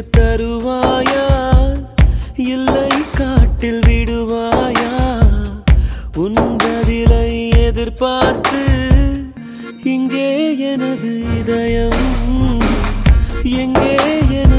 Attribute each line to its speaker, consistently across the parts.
Speaker 1: எனக்கு தருவாயா? இல்லை காட்டில் விடுவாயா? உன் பதிலை எதிர்பார்த்து இங்கே எனது இதயம் எங்கே என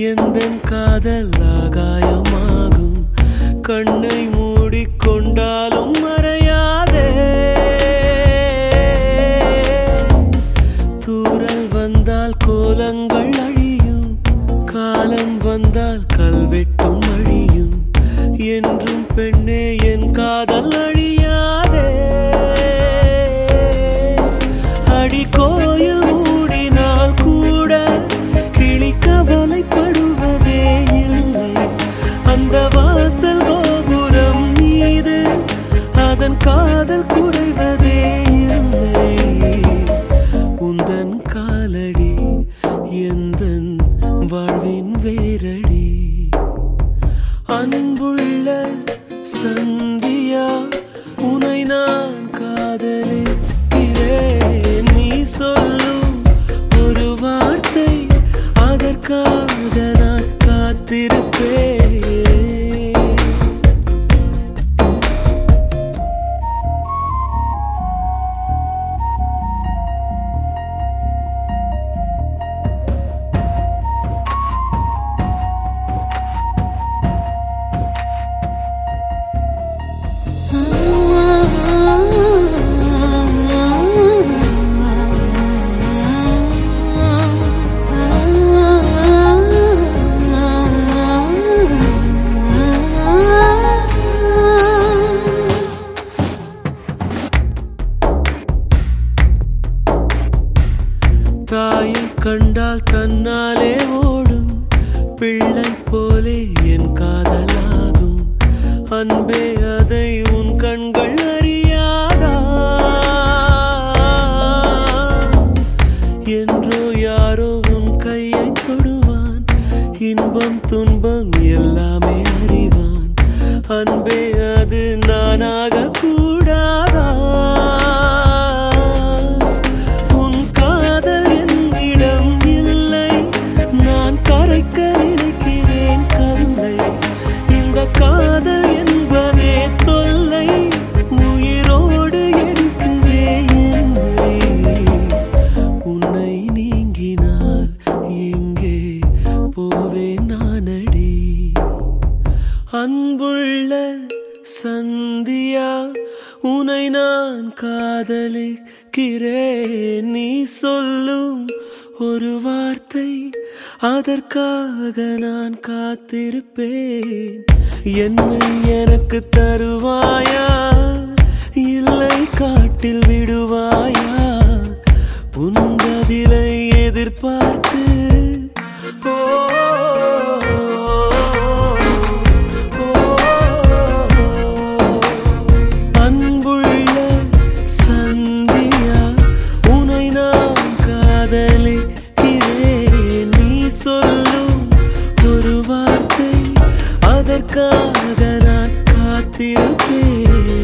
Speaker 1: எந்த காதல் ஆகாயமாகும் கண்ணை மூடிக்கொண்டாலும் மறையாதே. தூரல் வந்தால் கோலங்கள் அழியும். காலம் வந்தால் கல்வெட்டும் அழியும். என்றும் பெண்ணே என் காதல் அழியும். காலடி எந்த வாழ்வின் வேரடி அன்புள்ள போலே என் காதலாகும். அன்பே அதை உன் கண்கள் அறியாதா? என்றோ யாரோ உன் கையை தொடுவான். இன்பம் துன்பம் எல்லாமே அறிவான். அன்பே அது நானாக கூடா அன்புள்ள சந்தியா உனை நான் காதலிக்கிறேன். நீ சொல்லும் ஒரு வார்த்தை அதற்காக நான் காத்திருப்பேன். என்னை எனக்கு தருவாய? இதே நீ சொல்லும் ஒரு வார்த்தை அதற்காக நான் காத்திருப்பேன்